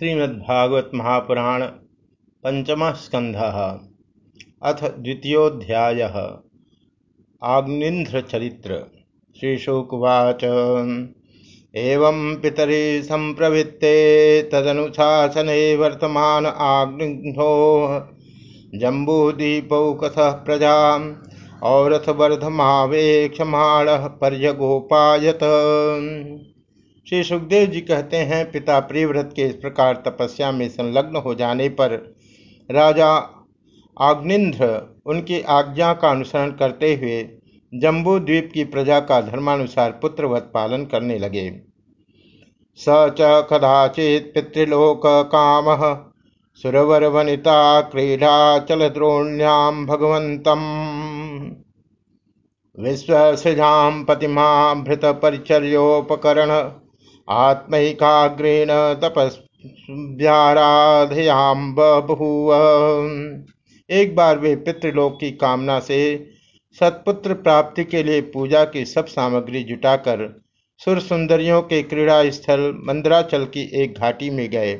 श्रीमद्भागवत महापुराण पंचम स्कंध अथ द्वितीयोध्याय आग्निंध्र चरित्र श्रीशुकुवाच। एवं पितरी संप्रवृत्ते तदनुशासने वर्तमान आग्निघ्नो जम्बूदीपौकसः प्रजा औरथ वर्धमावेक्षमाण पर्यगोपायत। श्री सुखदेव जी कहते हैं, पिता प्रियव्रत के इस प्रकार तपस्या में संलग्न हो जाने पर राजा आग्निंद्र उनकी आज्ञा का अनुसरण करते हुए जम्बू द्वीप की प्रजा का धर्मानुसार पुत्रवत पालन करने लगे। स च कदाचित पितृलोक काम सुरवर वनिता क्रीडा चल द्रोण्याम भगवंतम विश्वसृजाम पतिमा भृत परिचर्योपकरण आत्मकाग्रेण तपस्याराधयाम बभूव। एक बार वे पितृलोक की कामना से सत्पुत्र प्राप्ति के लिए पूजा की सब सामग्री जुटाकर सुर सुंदरियों के क्रीड़ा स्थल मंदराचल की एक घाटी में गए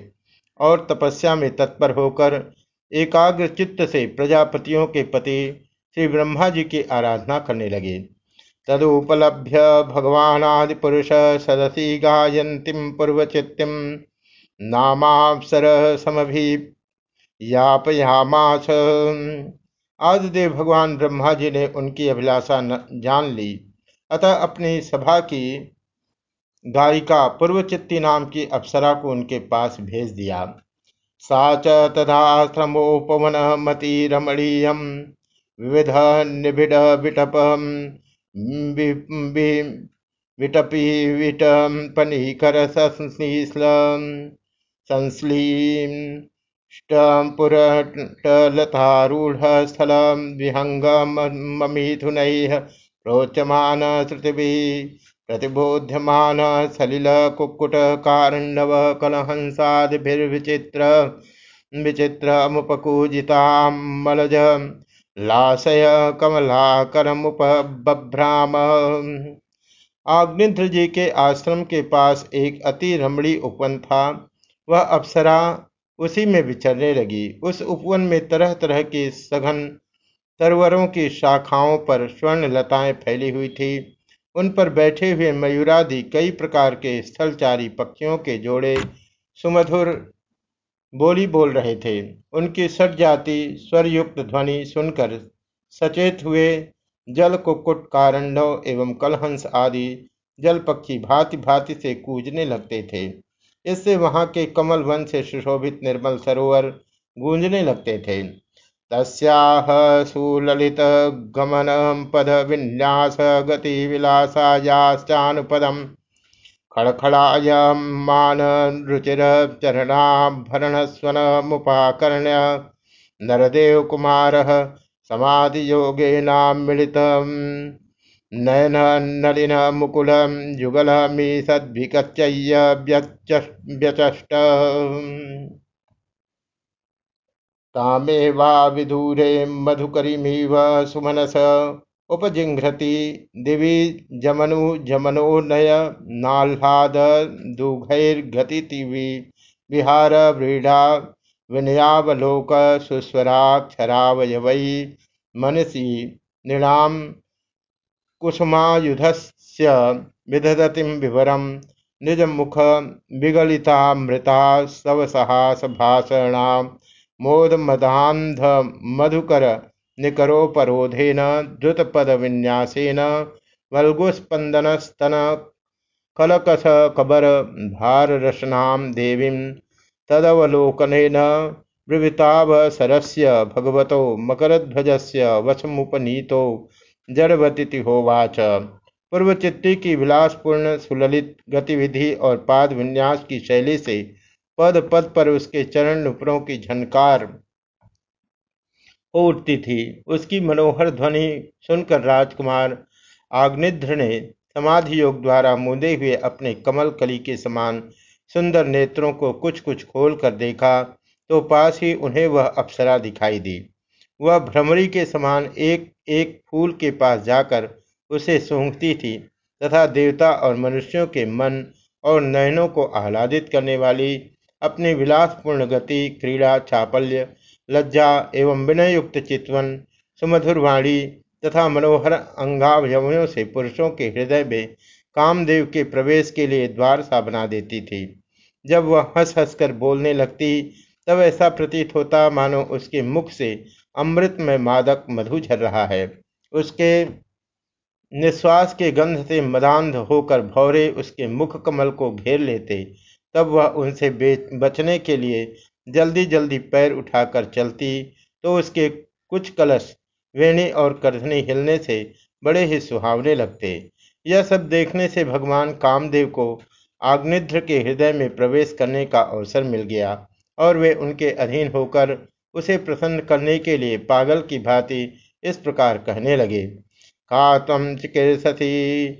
और तपस्या में तत्पर होकर एकाग्र चित्त से प्रजापतियों के पति श्री ब्रह्मा जी की आराधना करने लगे। तदुपलभ्य भगवानादिपुरुष सदसी गायन्तीं पूर्वचित्तिं नामाप्सर समभियापयामास आदिदेव भगवान ब्रह्मा जी ने उनकी अभिलाषा जान ली। अतः अपनी सभा की गायिका पूर्वचित्ती नाम की अप्सरा को उनके पास भेज दिया। सा च मती रमणीय विविध निबिड़ विटप विटपी विटपनीकर संश्लीष्टपुरटलतारूढ़ स्थल विहंगमिथुनैः प्रोच्यमान श्रुतिभिः प्रतिबोध्यमान सलिल कुक्कुट कारण्डव कलहंसादिभिर्विचित्र विचित्र मुपकूजितामलज लाशय कमलाकरमुपभ्राम आग्निध्र जी के आश्रम के पास एक अति रमणी उपवन था। वह अप्सरा उसी में विचरने लगी। उस उपवन में तरह तरह के सघन तरवरों की शाखाओं पर स्वर्ण लताएँ फैली हुई थी। उन पर बैठे हुए मयूरादि कई प्रकार के स्थलचारी पक्षियों के जोड़े, सुमधुर बोली बोल रहे थे। उनकी सट जाती, स्वरयुक्त ध्वनि सुनकर सचेत हुए। जल, कुक्कुट कारंडव एवं कलहंस आदि जल पक्षी भांति भांति से कूजने लगते थे। इससे वहाँ के कमल वन से सुशोभित निर्मल सरोवर गूंजने लगते थे। तस्याह सुललित गमन पद विन्यास गति विलासायाश्चानुपदम खड़खड़ायमान रुचिर चरणाभरण मुपाकर्ण्य नरदेव कुमार समाधियोगेनामिलित नयन नलिन मुकुल युगल मीसद्भिकच्चय्य व्यचष्ट तामेवा विधूरे मधुकरीमिव सुमनस उपजिघ्रति, दिवि जमनु जमनोनय नाह्लाद दुघैर्घतिवि विहार व्रीढ़ा विनयावलोक सुस्वराक्षरावयवै मनसि नृणाम, कुसुमायुधस्य विदधतिं विवरम, निजमुख विगलितामृता सवसहास भाषणा मोदमदान्ध मधुकर निकरोपरोधेन, द्रुतपदविन्यासेन, वल्गुस्पन्दनस्तन कलकस कबर भाररसनां देवीं, तदवलोकनेन, ब्रुवितावसरस्य भगवतो मकरध्वजस्य वशमुपनीतो जड़वती होवाच पूर्वचित्ती की विलासपूर्ण सुललित गतिविधि और पाद विन्यास की शैली से पद पद पर उसके चरण नुपुरों की झनकार उठती थी। उसकी मनोहर ध्वनि सुनकर राजकुमार आग्निध्र ने समाधि योग द्वारा मुदे हुए अपने कमल कली के समान सुंदर नेत्रों को कुछ कुछ खोल कर देखा तो पास ही उन्हें वह अप्सरा दिखाई दी। वह भ्रमरी के समान एक एक फूल के पास जाकर उसे सूंघती थी तथा देवता और मनुष्यों के मन और नयनों को आह्लादित करने वाली अपनी विलासपूर्ण गति, क्रीड़ा, चापल्य लज्जा एवं विनय युक्त चितवन सुमधुर वाणी तथा मनोहर अंगावयों से पुरुषों के हृदय में कामदेव के प्रवेश के लिए द्वार सा बना देती थी। जब वह हंस हंस कर बोलने लगती, तब ऐसा प्रतीत होता, मानो उसके मुख से अमृत में मादक मधु झर रहा है। उसके निश्वास के गंध से मदान्ध होकर भौरे उसके मुख कमल को घेर लेते, तब वह उनसे बचने के लिए जल्दी जल्दी पैर उठाकर चलती तो उसके कुछ कलश वेणी और करधनी हिलने से बड़े ही सुहावने लगते। यह सब देखने से भगवान कामदेव को आग्निध्र के हृदय में प्रवेश करने का अवसर मिल गया और वे उनके अधीन होकर उसे प्रसन्न करने के लिए पागल की भांति इस प्रकार कहने लगे, का तम चिकित्सती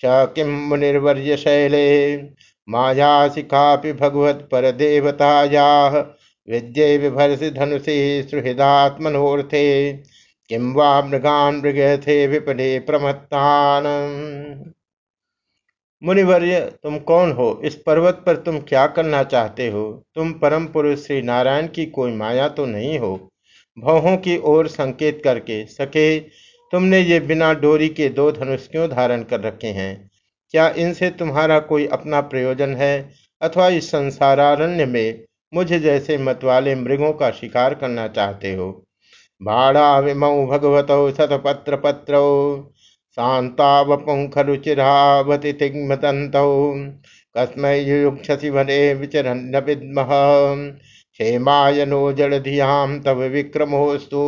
च किम मुनिर्वर्य शैले मायासी कापि भगवत पर देवताया विद्ये विभर्षि धनुषे सुहृदात्मनोर्थे किम वा मृगान मृग थे विपने प्रमत्तान। मुनिवर्य, तुम कौन हो? इस पर्वत पर तुम क्या करना चाहते हो? तुम परम पुरुष श्री नारायण की कोई माया तो नहीं हो? भवों की ओर संकेत करके सके तुमने ये बिना डोरी के दो धनुष क्यों धारण कर रखे हैं? क्या इनसे तुम्हारा कोई अपना प्रयोजन है? अथवा इस संसारारण्य में मुझ जैसे मतवाले मृगों का शिकार करना चाहते हो? बाड़ा विमौ भगवत शतपत्र पत्र शान्तावपुङ्खरुचिरावति तिग्मतन्तौ कस्मै युयुक्षसि वने विचरन्न क्षेमाय नो जड़धियाम तब विक्रमोस्तु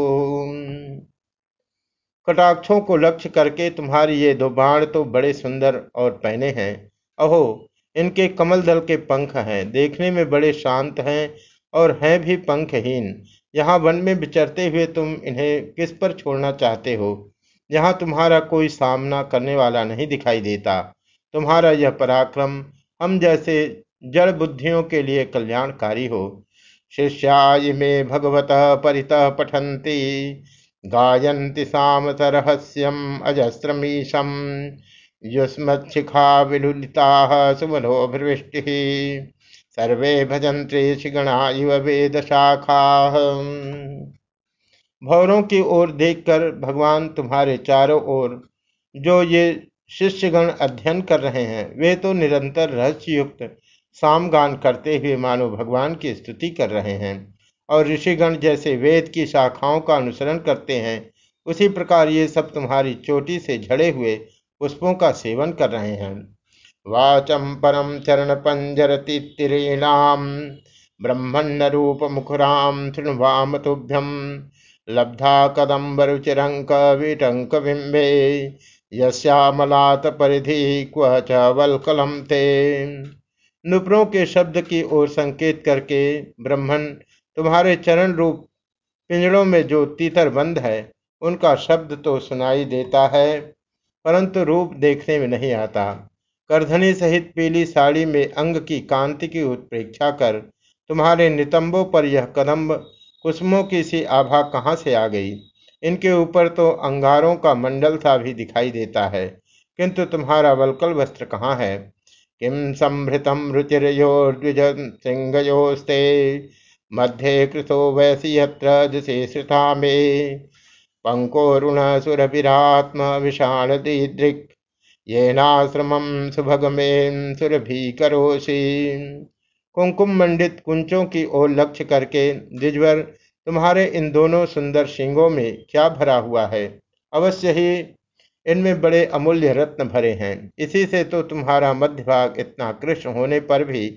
कटाक्षों को लक्ष्य करके तुम्हारी ये दो बाण तो बड़े सुंदर और पहने हैं। अहो, इनके कमल दल के पंख हैं, देखने में बड़े शांत हैं और हैं भी पंखहीन। यहाँ वन में विचरते हुए तुम इन्हें किस पर छोड़ना चाहते हो? यहाँ तुम्हारा कोई सामना करने वाला नहीं दिखाई देता। तुम्हारा यह पराक्रम, हम जैसे जड़ बुद्धियों के लिए कल्याणकारी हो। शिष्या में भगवत परित पठंती गायन्ति साम सरहस्यम अजस्रमीशम। युष्मशिखा विलुलिता सुमनोभिवृष्टि सर्वे भजन्ते शिगणा इव वेद शाखा भौरों की ओर देखकर भगवान तुम्हारे चारों ओर जो ये शिष्यगण अध्ययन कर रहे हैं, वे तो निरंतर रहस्ययुक्त सामगान करते हुए मानो भगवान की स्तुति कर रहे हैं। और ऋषिगण जैसे वेद की शाखाओं का अनुसरण करते हैं, उसी प्रकार ये सब तुम्हारी चोटी से झड़े हुए पुष्पों का सेवन कर रहे हैं। वाचम परम चरण पंजर तिरीणाम ब्रह्मण्य रूप मुखुराम तृणवाम तुभ्यम लब्धा कदम्बरुचिरंक विटंक बिंबे यश्यामलात परिधि क्व च वलकलम ते। नुपुरों के शब्द की ओर संकेत करके ब्रह्मण तुम्हारे चरण रूप पिंजड़ों में जो तीतर बंद है, उनका शब्द तो सुनाई देता है, परंतु रूप देखने में नहीं आता। करधनी सहित पीली साड़ी में अंग की कांति की उत्प्रेक्षा कर तुम्हारे नितंबों पर यह कदम्ब कुसुमों की सी आभा कहाँ से आ गई? इनके ऊपर तो अंगारों का मंडल सा भी दिखाई देता है, किंतु तुम्हारा वलकल वस्त्र कहाँ है? किम संभृतम रुचिर्योर्द्विज सिंहयोस्ते मध्य कृतो वैसी दिशे श्रुता मे। पंकोरुण सुरभिरात्म विषाण दीदृक् येनाश्रमम सुभगमे सुरभि करोषि कुंकुम मंडित कुंचों की ओर लक्ष्य करके द्विजवर तुम्हारे इन दोनों सुंदर सिंगों में क्या भरा हुआ है? अवश्य ही इनमें बड़े अमूल्य रत्न भरे हैं। इसी से तो तुम्हारा मध्य भाग इतना कृष्ण होने पर भी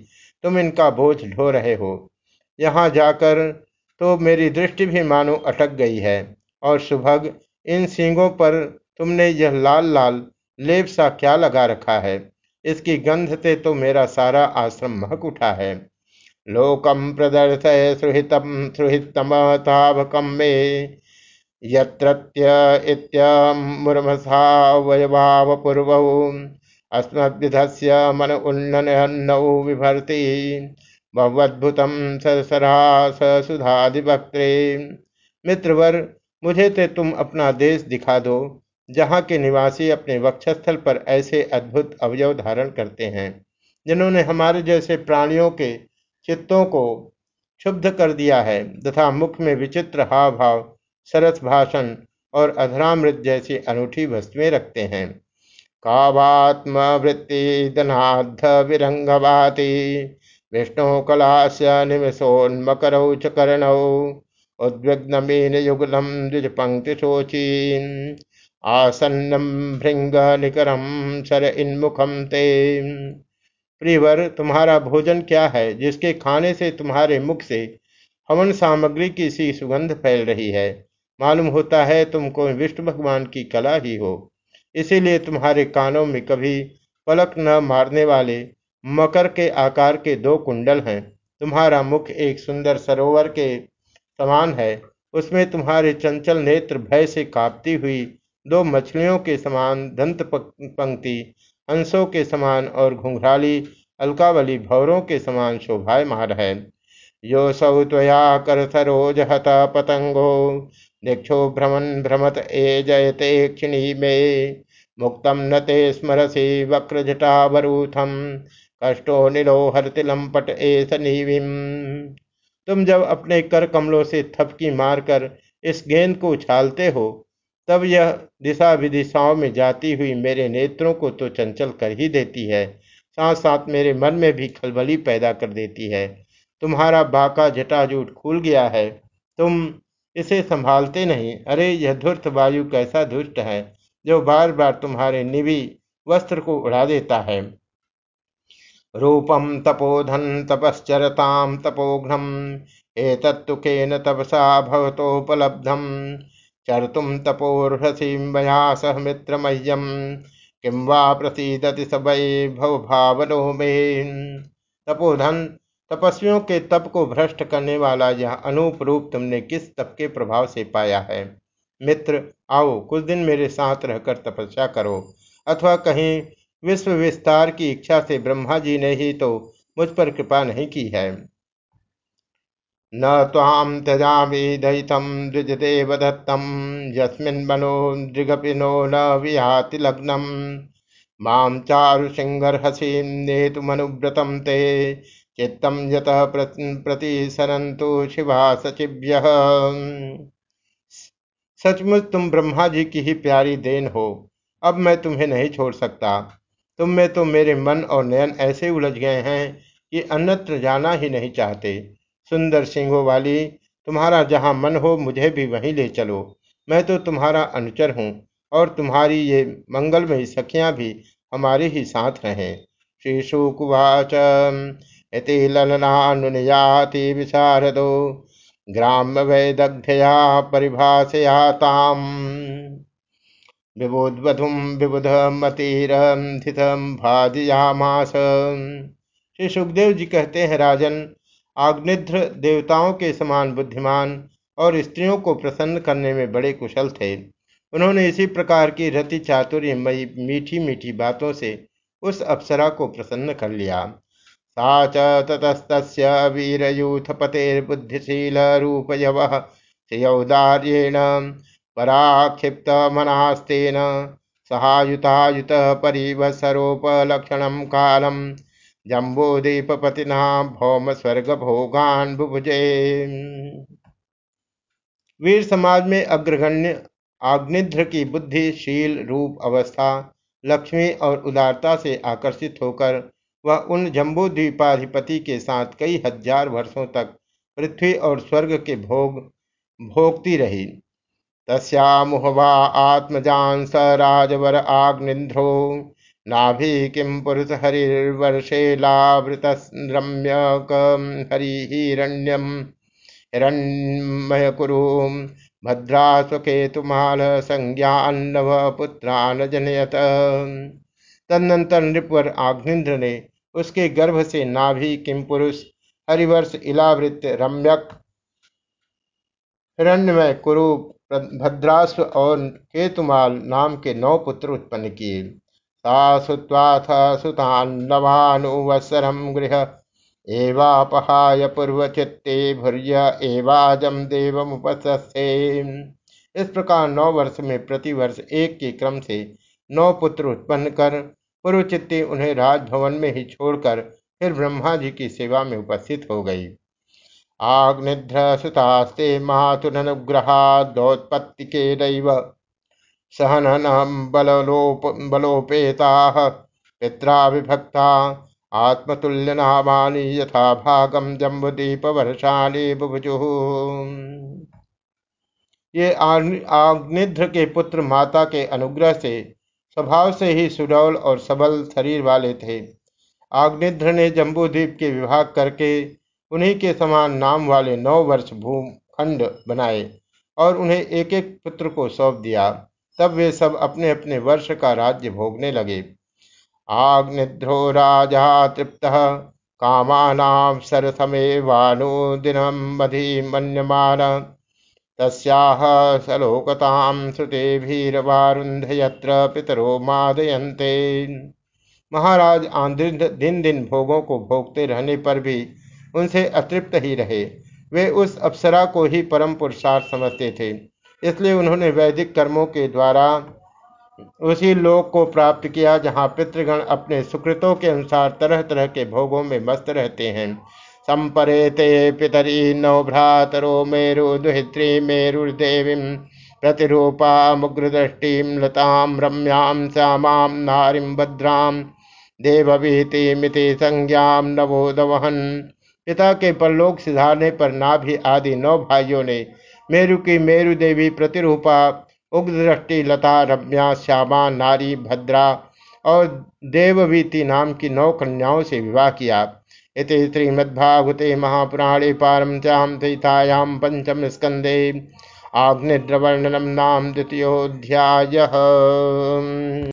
तुम इनका बोझ ढो रहे हो। यहाँ जाकर तो मेरी दृष्टि भी मानो अटक गई है। और सुभग, इन सींगों पर तुमने यह लाल लाल लेप सा क्या लगा रखा है? इसकी गंध से तो मेरा सारा आश्रम महक उठा है। लोकम प्रदर्शय सुहितम सुहितम मे। पूर्व मन उन्नयन्नौ विभर्ति। भवद्भुतम सरसरा सुधाधिवक्त्रे मित्रवर, मुझे ते तुम अपना देश दिखा दो, जहाँ के निवासी अपने वक्षस्थल पर ऐसे अद्भुत अवयव धारण करते हैं, जिन्होंने हमारे जैसे प्राणियों के चित्तों को क्षुब्ध कर दिया है, तथा मुख में विचित्र हाव भाव सरस भाषण और अधरामृत जैसी अनूठी वस्तुएँ रखते हैं। कावात्मवृत्ति धनाध विरंगवाति। विष्णु कलास्य निमिषोन्मकरौ च द्विज पंक्ति शोची आसन्नम भृंग निकरम सर इन्मुखम ते। प्रियवर तुम्हारा भोजन क्या है? जिसके खाने से तुम्हारे मुख से हवन सामग्री की सी सुगंध फैल रही है। मालूम होता है तुमको विष्णु भगवान की कला ही हो। इसीलिए तुम्हारे कानों में कभी पलक न मारने वाले मकर के आकार के दो कुंडल हैं। तुम्हारा मुख एक सुंदर सरोवर के समान है। उसमें तुम्हारे चंचल नेत्र भय से कांपती हुई दो मछलियों के समान दंत पंक्ति, हंसों के समान और घुंघराली, अलकावली भौरों के समान शोभायमान है। यो सौ त्वया कर सरोज हत पतंगो दीक्षो भ्रमण भ्रमत ए जयते क्षिणी में, मुक्तम न ते स्मरसी जटावरूथम कष्टो निलो हरतिलम पट ए सनीविम तुम जब अपने कर कमलों से थपकी मारकर इस गेंद को उछालते हो, तब यह दिशा विदिशाओं में जाती हुई मेरे नेत्रों को तो चंचल कर ही देती है साथ साथ मेरे मन में भी खलबली पैदा कर देती है। तुम्हारा बाका जटाजूट खुल गया है, तुम इसे संभालते नहीं। अरे, यह धुर्त वायु कैसा दुष्ट है, जो बार बार तुम्हारे निवि वस्त्र को उड़ा देता है। रूपम तपोधन तपश्चरताम तपोघ्नम केन तपसा भवतोपलब्धम चर्तुम तपोर्हसी मया सह मित्रमह्यम किं वा प्रसीदति सबै भवभावनो में तपोधन तपस्वियों के तप को भ्रष्ट करने वाला यह अनूप रूप तुमने किस तप के प्रभाव से पाया है? मित्र, आओ कुछ दिन मेरे साथ रहकर तपस्या करो, अथवा कहीं विश्व विस्तार की इच्छा से ब्रह्मा जी ने ही तो मुझ पर कृपा नहीं की है। न ताम त्यजामी दयितम द्विजदेव दत्तम यस्मिन् मनो दृगपिनो न विहाति लग्नम माम चारु सिंहर्हसीम नेतुमनुव्रतम ते चित्तम यत प्रतिसरंतु शिवा सचिव्य सचमुच तुम ब्रह्मा जी की ही प्यारी देन हो, अब मैं तुम्हें नहीं छोड़ सकता। तुम में तो मेरे मन और नयन ऐसे उलझ गए हैं कि अन्यत्र जाना ही नहीं चाहते। सुंदर सिंहों वाली, तुम्हारा जहाँ मन हो, मुझे भी वहीं ले चलो। मैं तो तुम्हारा अनुचर हूँ, और तुम्हारी ये मंगलमयी सखियाँ भी हमारे ही साथ रहें। श्री शुकुवाच इति ललनानुयाति विशारदो ग्राम वैदग्धया परिभाषयाताम विबुध मतिरथितम भाजयामास। श्री सुखदेव जी कहते हैं, राजन आग्निध्र देवताओं के समान बुद्धिमान और स्त्रियों को प्रसन्न करने में बड़े कुशल थे। उन्होंने इसी प्रकार की रति चातुर्य मई मीठी मीठी बातों से उस अप्सरा को प्रसन्न कर लिया। सा चतस्त वीरयूथ पतेर्बुद्धिशील रूप यव श्रियौदार्येण पराक्षिप्त मनास्तेन सहायुतायुत परिवसरोपलक्षण कालम जम्बोदीपपतिना भौम स्वर्ग भोगान बुभुजे। वीर समाज में अग्रगण्य, आग्निध्र की बुद्धिशील रूप अवस्था, लक्ष्मी और उदारता से आकर्षित होकर वह उन जम्बूद्वीपाधिपति के साथ कई हज़ार वर्षों तक पृथ्वी और स्वर्ग के भोग, भोगती रही। तस्यामुहवा आत्मजान स राजवर आग्निध्रो नाभि किं पुरुष हरिर्वर्षेलावृतरम्यक हरिहिरण्यम हिरण्मय भद्रा स्वकेतुमाल संज्ञान्नव पुत्रान जनयत तदनंतर नृपवर आग्निंद्र ने उसके गर्भ से नाभि किम पुरुष हरिवर्ष इलावृत रम्यक हिरण्यमय कुरूप भद्राश्व और केतुमाल नाम के नौ पुत्र उत्पन्न किए। सासुत्वाथ सुतान्नवानुवत्सरम गृह। एवापहाय पूर्वचित्ते भूर्य एवाजम देवमुपस्थे इस प्रकार नौ वर्ष में प्रतिवर्ष एक के क्रम से नौ पुत्र उत्पन्न कर पूर्वचित्ते उन्हें राजभवन में ही छोड़कर फिर ब्रह्मा जी की सेवा में उपस्थित हो गई। आग्निध्र सुतास्ते मातुरनुग्रहादोत्पत्ति के दैव सहनन बलोप बलोपेता पित्रा विभक्ता आत्मतुल्य नामानि यथा भागम जम्बुदीप वर्षाणी बुभुजु। ये आग्निध्र के पुत्र माता के अनुग्रह से स्वभाव से ही सुडौल और सबल शरीर वाले थे। आग्निध्र ने जम्बूद्वीप के विभाग करके उन्हीं के समान नाम वाले नौ वर्ष भूखंड बनाए और उन्हें एक एक पुत्र को सौंप दिया। तब वे सब अपने अपने वर्ष का राज्य भोगने लगे। आग्निध्रो राजा तृप्त कामानाम सरसमेवानुदिनम मधि मन्यमान तस्याह सलोकताम श्रुतिभिर्वारुन्ध यत्र पितरो मादयन्ते। महाराज आंद्रिंद दिन दिन भोगों को भोगते रहने पर भी उनसे अतृप्त ही रहे। वे उस अप्सरा को ही परम पुरुषार्थ समझते थे। इसलिए उन्होंने वैदिक कर्मों के द्वारा उसी लोक को प्राप्त किया, जहाँ पितृगण अपने सुकृतों के अनुसार तरह तरह के भोगों में मस्त रहते हैं। संपरे ते पितरी नौ भ्रातरो मेरु दुहित्री मेरुदेवी प्रतिरूपा मुग्रदृष्टिम लताम रम्याम श्यामाम नारीम भद्राम देववीति मिति संज्ञाम नवोदवहन पिता के परलोक सिधारने पर नाभि आदि नौ भाइयों ने मेरु की मेरु देवी प्रतिरूपा, उग्रदृष्टि, लता, रम्या, श्यामा, नारी, भद्रा और देववीति नाम की नौ कन्याओं से विवाह किया। इति श्रीमद्भागवते महापुराणे पारमचाम सहितायाम पंचम स्कंदे। आग्निद्रवर्णनम नाम द्वितीयोध्याय